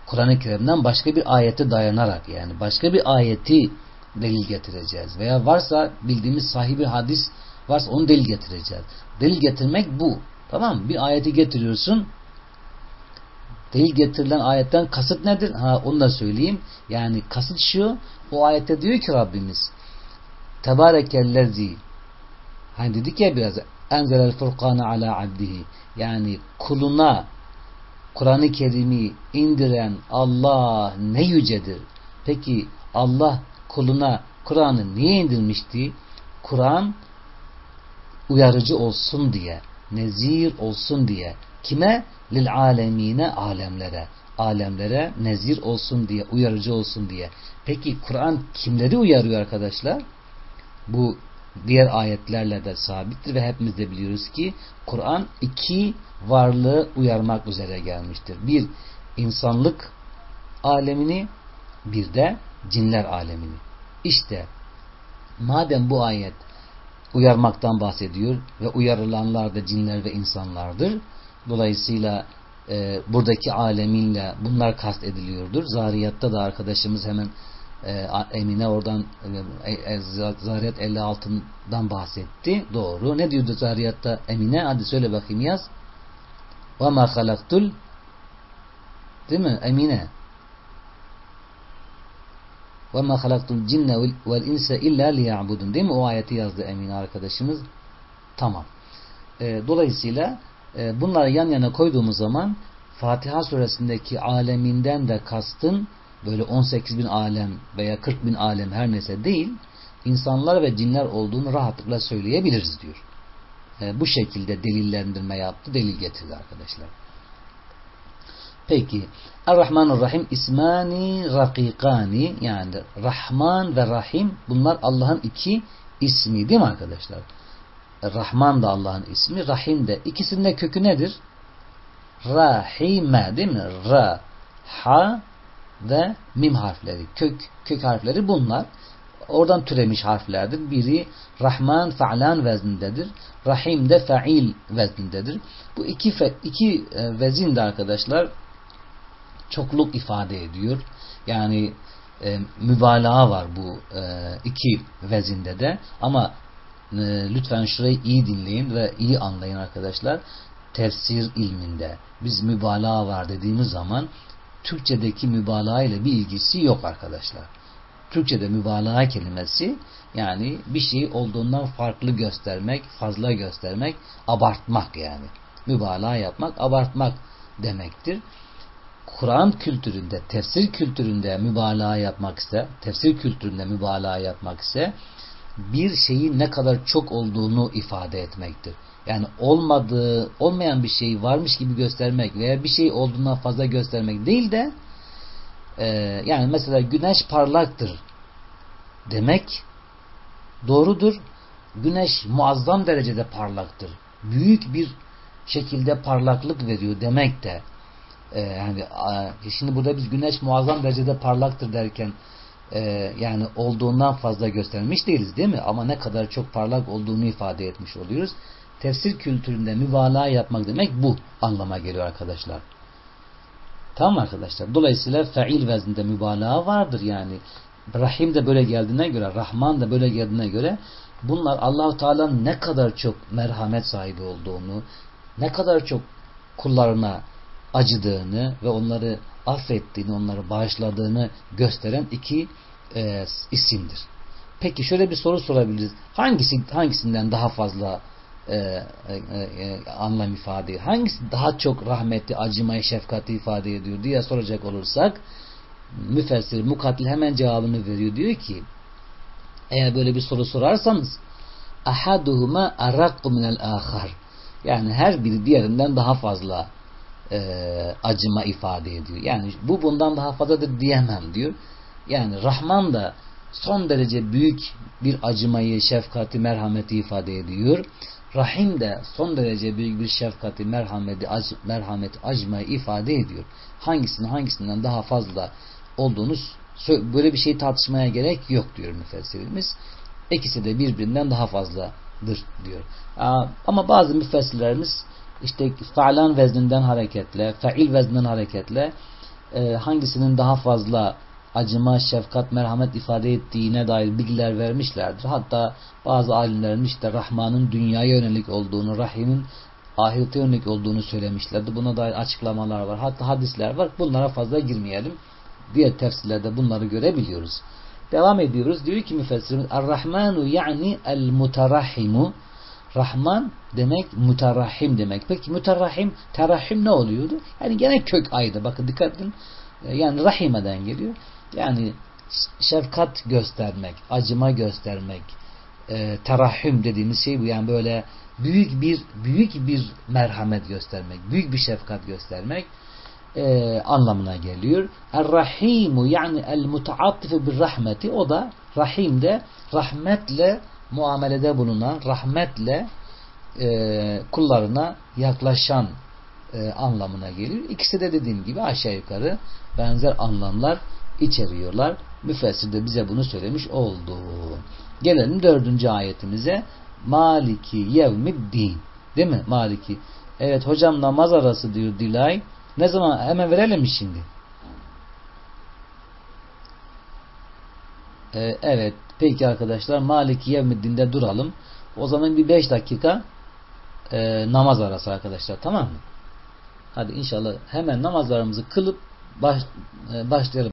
A: Kur'an-ı Kerim'den başka bir ayete dayanarak yani başka bir ayeti delil getireceğiz. Veya varsa bildiğimiz sahibi hadis varsa onu delil getireceğiz. Delil getirmek bu. Tamam mı? Bir ayeti getiriyorsun. Delil getirilen ayetten kasıt nedir? Ha onu da söyleyeyim. Yani kasıt şu. O ayette diyor ki Rabbimiz Tebarekellezi Hani dedik ya biraz enzelel furkane ala abdihi yani kuluna Kur'an-ı Kerim'i indiren Allah ne yücedir. Peki Allah kuluna Kur'an'ı niye indirmişti? Kur'an uyarıcı olsun diye, nezir olsun diye. Kime? Lil alemine, alemlere. Alemlere nezir olsun diye, uyarıcı olsun diye. Peki Kur'an kimleri uyarıyor arkadaşlar? Bu diğer ayetlerle de sabittir ve hepimiz de biliyoruz ki Kur'an iki varlığı uyarmak üzere gelmiştir. Bir, insanlık alemini bir de cinler alemini. İşte madem bu ayet uyarmaktan bahsediyor ve uyarılanlar da cinler ve insanlardır. Dolayısıyla e, buradaki aleminle bunlar kast ediliyordur. Zariyatta da arkadaşımız hemen e, Emine oradan e, e, Zariyat 56'dan bahsetti. Doğru. Ne diyordu Zariyat'ta Emine? Hadi söyle bakayım yaz. Ve ma halaktul Değil mi? Emine. Ve ma halaktul cinne vel insa illa liya'budun. Değil mi? O ayeti yazdı Emine arkadaşımız. Tamam. E, dolayısıyla e, bunları yan yana koyduğumuz zaman Fatiha suresindeki aleminden de kastın böyle 18 bin alem veya 40 bin alem her neyse değil insanlar ve cinler olduğunu rahatlıkla söyleyebiliriz diyor. E, bu şekilde delillendirme yaptı. Delil getirdi arkadaşlar. Peki Er-Rahmanur-Rahim ismani rakikani yani Rahman ve Rahim bunlar Allah'ın iki ismi değil mi arkadaşlar? Rahman da Allah'ın ismi, Rahim de. İkisinin de kökü nedir? Rahime değil mi? Ra, ha ve mim harfleri. Kök, kök harfleri bunlar. Oradan türemiş harflerdir. Biri Rahman fa'lan veznindedir. Rahim de fa'il veznindedir. Bu iki, fe, iki e, vezin de arkadaşlar çokluk ifade ediyor. Yani e, mübalağa var bu e, iki vezinde de ama e, lütfen şurayı iyi dinleyin ve iyi anlayın arkadaşlar. Tefsir ilminde biz mübalağa var dediğimiz zaman Türkçedeki mübalağa ile bir ilgisi yok arkadaşlar. Türkçede mübalağa kelimesi yani bir şey olduğundan farklı göstermek, fazla göstermek, abartmak yani. Mübalağa yapmak, abartmak demektir. Kur'an kültüründe, tefsir kültüründe mübalağa yapmak ise, tefsir kültüründe mübalağa yapmak ise bir şeyin ne kadar çok olduğunu ifade etmektir. Yani olmadığı, olmayan bir şey varmış gibi göstermek veya bir şey olduğundan fazla göstermek değil de e, yani mesela güneş parlaktır demek doğrudur. Güneş muazzam derecede parlaktır. Büyük bir şekilde parlaklık veriyor demek de e, yani şimdi burada biz güneş muazzam derecede parlaktır derken e, yani olduğundan fazla göstermiş değiliz değil mi? Ama ne kadar çok parlak olduğunu ifade etmiş oluyoruz. Tefsir kültüründe mübalağa yapmak demek bu anlama geliyor arkadaşlar. Tamam arkadaşlar. Dolayısıyla feil vezninde mübalağa vardır yani. Rahim de böyle geldiğine göre, Rahman da böyle geldiğine göre bunlar Allahu Teala'nın ne kadar çok merhamet sahibi olduğunu, ne kadar çok kullarına acıdığını ve onları affettiğini, onları bağışladığını gösteren iki e, isimdir. Peki şöyle bir soru sorabiliriz. Hangisi hangisinden daha fazla e, e, e, anlam ifade? Hangisi daha çok rahmeti, acımayı, şefkati ifade ediyor diye soracak olursak müfessir, mukatil hemen cevabını veriyor. Diyor ki eğer böyle bir soru sorarsanız ahaduhuma arrakku minel ahar yani her biri diğerinden daha fazla e, acıma ifade ediyor. Yani bu bundan daha fazladır diyemem diyor. Yani Rahman da son derece büyük bir acımayı, şefkati, merhameti ifade ediyor. Rahim de son derece büyük bir şefkati, merhameti, ac merhameti, acımayı ifade ediyor. Hangisinin hangisinden daha fazla olduğunu böyle bir şey tartışmaya gerek yok diyor müfessirimiz. İkisi de birbirinden daha fazladır diyor. Ama bazı müfessirlerimiz işte fa'lan vezninden hareketle, fa'il vezninden hareketle e, hangisinin daha fazla acıma, şefkat, merhamet ifade ettiğine dair bilgiler vermişlerdir. Hatta bazı alimlerin işte Rahman'ın dünyaya yönelik olduğunu, Rahim'in ahirete yönelik olduğunu söylemişlerdi. Buna dair açıklamalar var. Hatta hadisler var. Bunlara fazla girmeyelim. Diğer tefsirlerde bunları görebiliyoruz. Devam ediyoruz. Diyor ki müfessirimiz Er-Rahmanu yani el-mutarahhimu Rahman demek mutarahhim demek. Peki mutarahhim, terahhim ne oluyordu? Yani gene kök aydı. Bakın dikkat edin. Yani rahimeden geliyor. Yani şefkat göstermek, acıma göstermek, e, terahhüm dediğimiz şey bu. Yani böyle büyük bir büyük bir merhamet göstermek, büyük bir şefkat göstermek e, anlamına geliyor. Er-Rahimu yani el-mutaattifu bir rahmeti o da rahim de rahmetle muamelede bulunan, rahmetle e, kullarına yaklaşan e, anlamına geliyor. İkisi de dediğim gibi aşağı yukarı benzer anlamlar içeriyorlar. Müfessir de bize bunu söylemiş oldu. Gelelim dördüncü ayetimize. Maliki yevmiddin. Değil mi? Maliki. Evet hocam namaz arası diyor Dilay. Ne zaman? Hemen verelim mi şimdi? Ee, evet. Peki arkadaşlar. Maliki Yevmiddin'de duralım. O zaman bir beş dakika e, namaz arası arkadaşlar. Tamam mı? Hadi inşallah hemen namazlarımızı kılıp baş, e, başlayalım.